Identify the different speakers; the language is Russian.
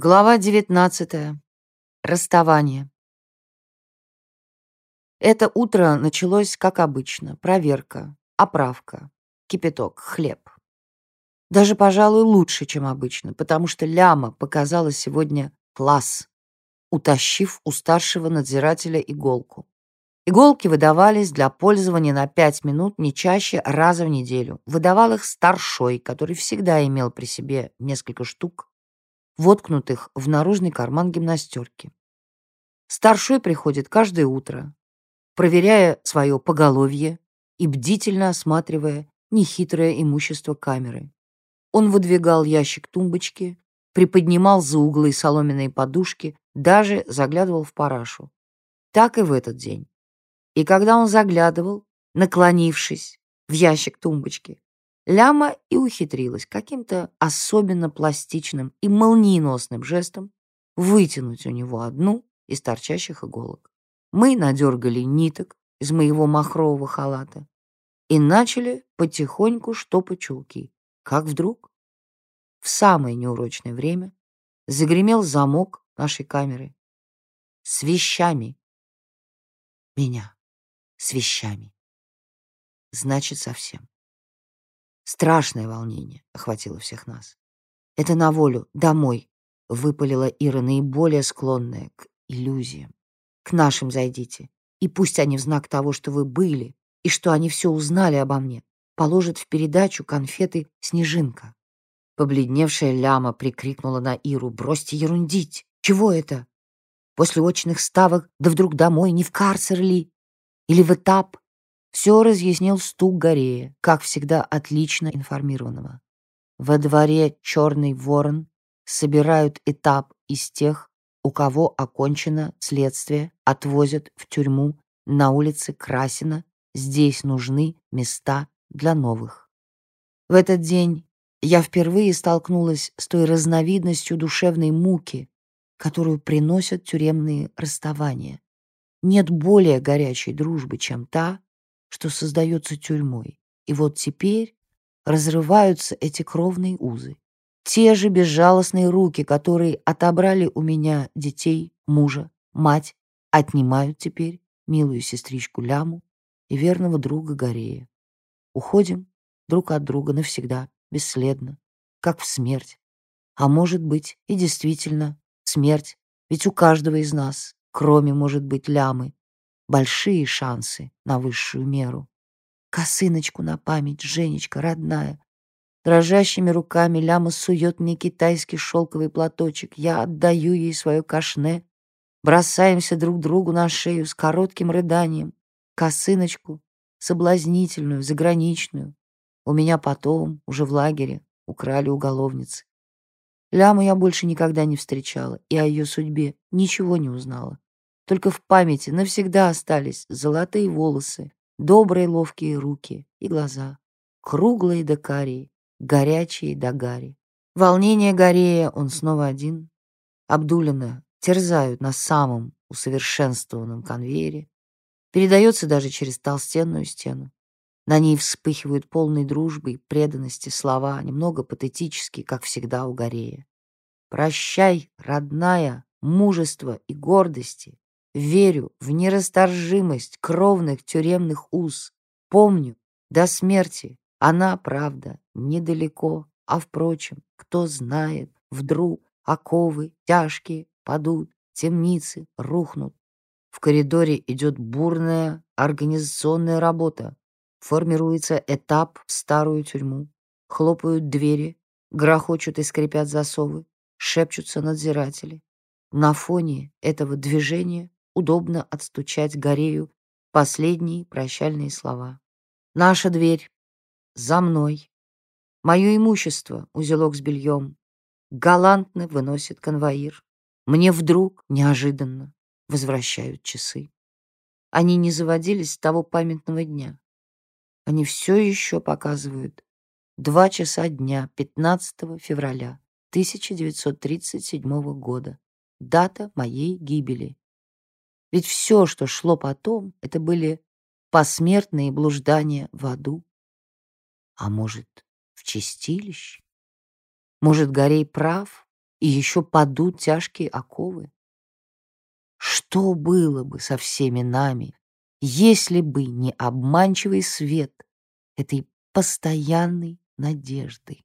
Speaker 1: Глава 19. Расставание. Это утро началось как обычно. Проверка, оправка, кипяток, хлеб. Даже, пожалуй, лучше, чем обычно, потому что Ляма показала сегодня класс, утащив у старшего надзирателя иголку. Иголки выдавались для пользования на пять минут не чаще раза в неделю. Выдавал их старшой, который всегда имел при себе несколько штук воткнутых в наружный карман гимнастерки. Старшой приходит каждое утро, проверяя свое поголовье и бдительно осматривая нехитрое имущество камеры. Он выдвигал ящик тумбочки, приподнимал за углы соломенные подушки, даже заглядывал в парашу. Так и в этот день. И когда он заглядывал, наклонившись в ящик тумбочки, Ляма и ухитрилась каким-то особенно пластичным и молниеносным жестом вытянуть у него одну из торчащих иголок. Мы надергали ниток из моего махрового халата и начали потихоньку штопать чулки. Как вдруг, в самое неурочное время, загремел замок нашей камеры с вещами. Меня с вещами. Значит, совсем. Страшное волнение охватило всех нас. «Это на волю, домой», — выпалила Ира, наиболее склонная к иллюзиям. «К нашим зайдите, и пусть они в знак того, что вы были, и что они все узнали обо мне, положат в передачу конфеты «Снежинка». Побледневшая ляма прикрикнула на Иру. «Бросьте ерундить! Чего это? После очных ставок, да вдруг домой, не в карцер ли? Или в этап? Все разъяснил стук Горея, как всегда отлично информированного. Во дворе «Черный ворон» собирают этап из тех, у кого окончено следствие, отвозят в тюрьму на улице Красина. Здесь нужны места для новых. В этот день я впервые столкнулась с той разновидностью душевной муки, которую приносят тюремные расставания. Нет более горячей дружбы, чем та, что создается тюрьмой. И вот теперь разрываются эти кровные узы. Те же безжалостные руки, которые отобрали у меня детей, мужа, мать, отнимают теперь милую сестричку Ляму и верного друга Горея. Уходим друг от друга навсегда, бесследно, как в смерть. А может быть и действительно смерть, ведь у каждого из нас, кроме, может быть, Лямы, большие шансы на высшую меру. Косыночку на память, Женечка, родная. Дрожащими руками Ляма сует мне китайский шелковый платочек. Я отдаю ей свое кашне. Бросаемся друг другу на шею с коротким рыданием. Косыночку, соблазнительную, заграничную. У меня потом, уже в лагере, украли уголовницы. Ляму я больше никогда не встречала и о ее судьбе ничего не узнала. Только в памяти навсегда остались золотые волосы, добрые ловкие руки и глаза, круглые до карии, горячие до гари. Волнение Горея, он снова один. Абдулина терзают на самом усовершенствованном конвейере. Передается даже через толстенную стену. На ней вспыхивают полной дружбы и преданности слова, немного патетические, как всегда у Горея. «Прощай, родная, мужество и гордости, Верю в нерасторжимость кровных тюремных уз. Помню, до смерти она, правда, недалеко, а, впрочем, кто знает, вдруг оковы тяжкие падут, темницы рухнут. В коридоре идет бурная организационная работа. Формируется этап в старую тюрьму. Хлопают двери, грохочут и скрипят засовы, шепчутся надзиратели. На фоне этого движения удобно отстучать Горею последние прощальные слова. «Наша дверь. За мной. Мое имущество, узелок с бельем, галантно выносит конвоир. Мне вдруг, неожиданно, возвращают часы. Они не заводились с того памятного дня. Они все еще показывают два часа дня 15 февраля 1937 года, дата моей гибели. Ведь все, что шло потом, это были посмертные блуждания в аду. А может, в чистилище? Может, Горей прав, и еще падут тяжкие оковы. Что было бы со всеми нами, если бы не обманчивый свет этой постоянной надежды?